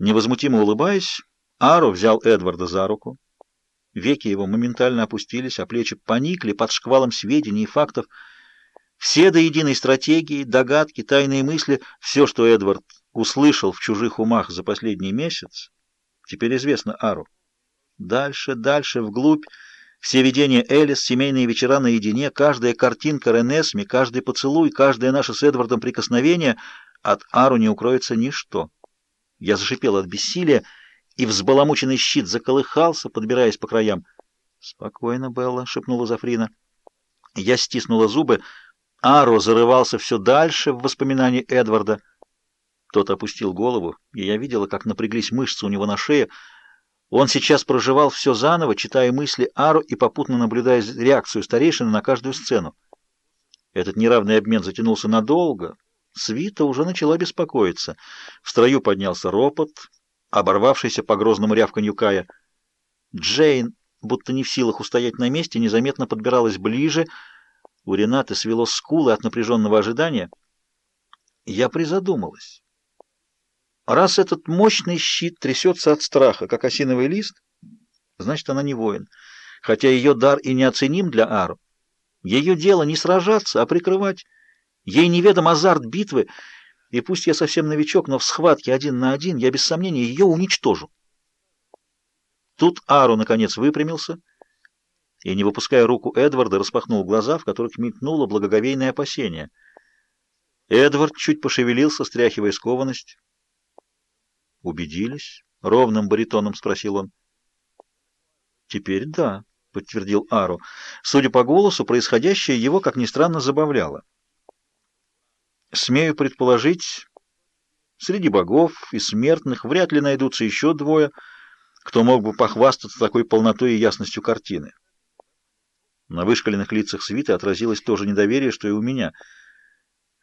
Невозмутимо улыбаясь, Аро взял Эдварда за руку. Веки его моментально опустились, а плечи поникли под шквалом сведений и фактов. Все до единой стратегии, догадки, тайные мысли, все, что Эдвард услышал в чужих умах за последний месяц, теперь известно Ару. Дальше, дальше, вглубь, все видения Элис, семейные вечера наедине, каждая картинка Ренесми, каждый поцелуй, каждое наше с Эдвардом прикосновение, от Ару не укроется ничто. Я зашипел от бессилия, и взбаламученный щит заколыхался, подбираясь по краям. «Спокойно, Белла», — шепнула Зафрина. Я стиснула зубы. Аро зарывался все дальше в воспоминания Эдварда. Тот опустил голову, и я видела, как напряглись мышцы у него на шее. Он сейчас проживал все заново, читая мысли Аро и попутно наблюдая реакцию старейшины на каждую сцену. Этот неравный обмен затянулся надолго. Свита уже начала беспокоиться. В строю поднялся ропот, оборвавшийся по грозному рявканью Кая. Джейн, будто не в силах устоять на месте, незаметно подбиралась ближе. У Ренаты свело скулы от напряженного ожидания. Я призадумалась. Раз этот мощный щит трясется от страха, как осиновый лист, значит, она не воин, хотя ее дар и неоценим для Ару. Ее дело не сражаться, а прикрывать. Ей неведом азарт битвы, и пусть я совсем новичок, но в схватке один на один я без сомнения ее уничтожу. Тут Ару наконец выпрямился и, не выпуская руку Эдварда, распахнул глаза, в которых мелькнуло благоговейное опасение. Эдвард чуть пошевелился, стряхивая скованность. «Убедились?» — ровным баритоном спросил он. «Теперь да», — подтвердил Ару. Судя по голосу, происходящее его, как ни странно, забавляло. Смею предположить, среди богов и смертных вряд ли найдутся еще двое, кто мог бы похвастаться такой полнотой и ясностью картины. На вышкаленных лицах свиты отразилось то же недоверие, что и у меня.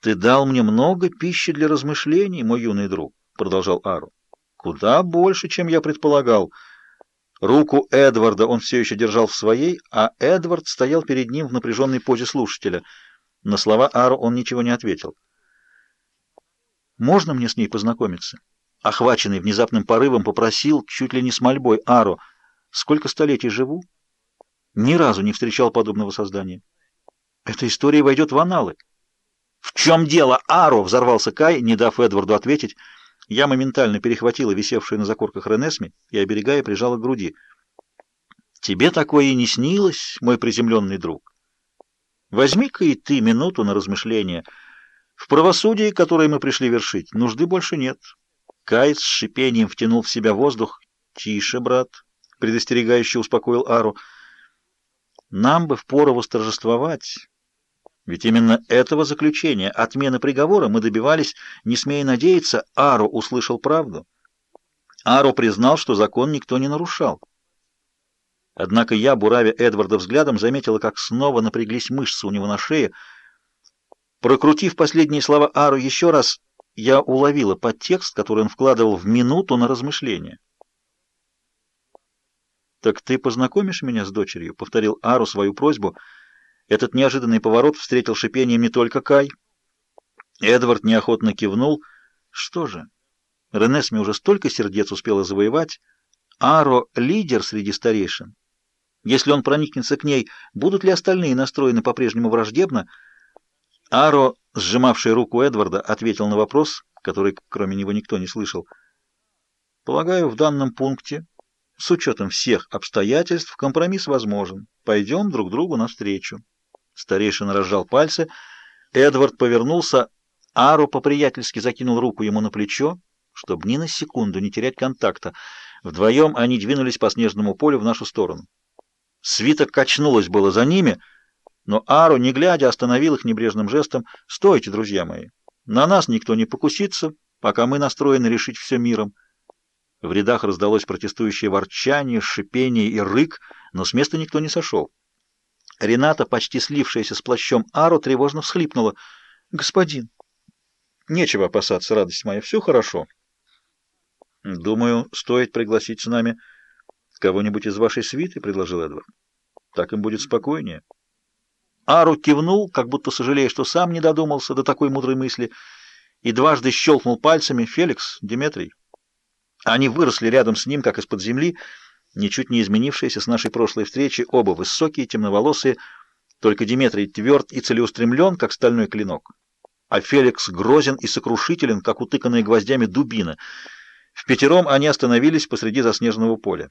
«Ты дал мне много пищи для размышлений, мой юный друг», — продолжал Ару. «Куда больше, чем я предполагал». Руку Эдварда он все еще держал в своей, а Эдвард стоял перед ним в напряженной позе слушателя. На слова Ару он ничего не ответил. Можно мне с ней познакомиться? Охваченный внезапным порывом, попросил, чуть ли не с мольбой, Ару, сколько столетий живу? Ни разу не встречал подобного создания. Эта история войдет в аналы. «В чем дело, Ару?» — взорвался Кай, не дав Эдварду ответить. Я моментально перехватила висевшую на закорках Ренесми и, оберегая, прижала к груди. «Тебе такое и не снилось, мой приземленный друг. Возьми-ка и ты минуту на размышление». В правосудии, которое мы пришли вершить, нужды больше нет. Кай с шипением втянул в себя воздух. «Тише, брат», — предостерегающе успокоил Ару. «Нам бы впору восторжествовать». Ведь именно этого заключения, отмены приговора, мы добивались, не смея надеяться, Ару услышал правду. Ару признал, что закон никто не нарушал. Однако я, буравя Эдварда взглядом, заметила, как снова напряглись мышцы у него на шее, Прокрутив последние слова Ару еще раз, я уловила подтекст, который он вкладывал в минуту на размышление. «Так ты познакомишь меня с дочерью?» — повторил Ару свою просьбу. Этот неожиданный поворот встретил шипением не только Кай. Эдвард неохотно кивнул. «Что же? Ренесме уже столько сердец успела завоевать. Аро — лидер среди старейшин. Если он проникнется к ней, будут ли остальные настроены по-прежнему враждебно?» Аро, сжимавший руку Эдварда, ответил на вопрос, который кроме него никто не слышал. «Полагаю, в данном пункте, с учетом всех обстоятельств, компромисс возможен. Пойдем друг другу навстречу». Старейшина разжал пальцы. Эдвард повернулся. Аро по-приятельски закинул руку ему на плечо, чтобы ни на секунду не терять контакта. Вдвоем они двинулись по снежному полю в нашу сторону. Свиток качнулась было за ними — но Ару, не глядя, остановил их небрежным жестом. «Стойте, друзья мои! На нас никто не покусится, пока мы настроены решить все миром». В рядах раздалось протестующее ворчание, шипение и рык, но с места никто не сошел. Рената, почти слившаяся с плащом Ару, тревожно всхлипнула. «Господин!» «Нечего опасаться, радость моя, все хорошо». «Думаю, стоит пригласить с нами кого-нибудь из вашей свиты», — предложил Эдвард. «Так им будет спокойнее». Ару кивнул, как будто сожалея, что сам не додумался до такой мудрой мысли, и дважды щелкнул пальцами «Феликс, Диметрий». Они выросли рядом с ним, как из-под земли, ничуть не изменившиеся с нашей прошлой встречи, оба высокие, темноволосые, только Диметрий тверд и целеустремлен, как стальной клинок, а Феликс грозен и сокрушителен, как утыканная гвоздями дубина. В пятером они остановились посреди заснеженного поля.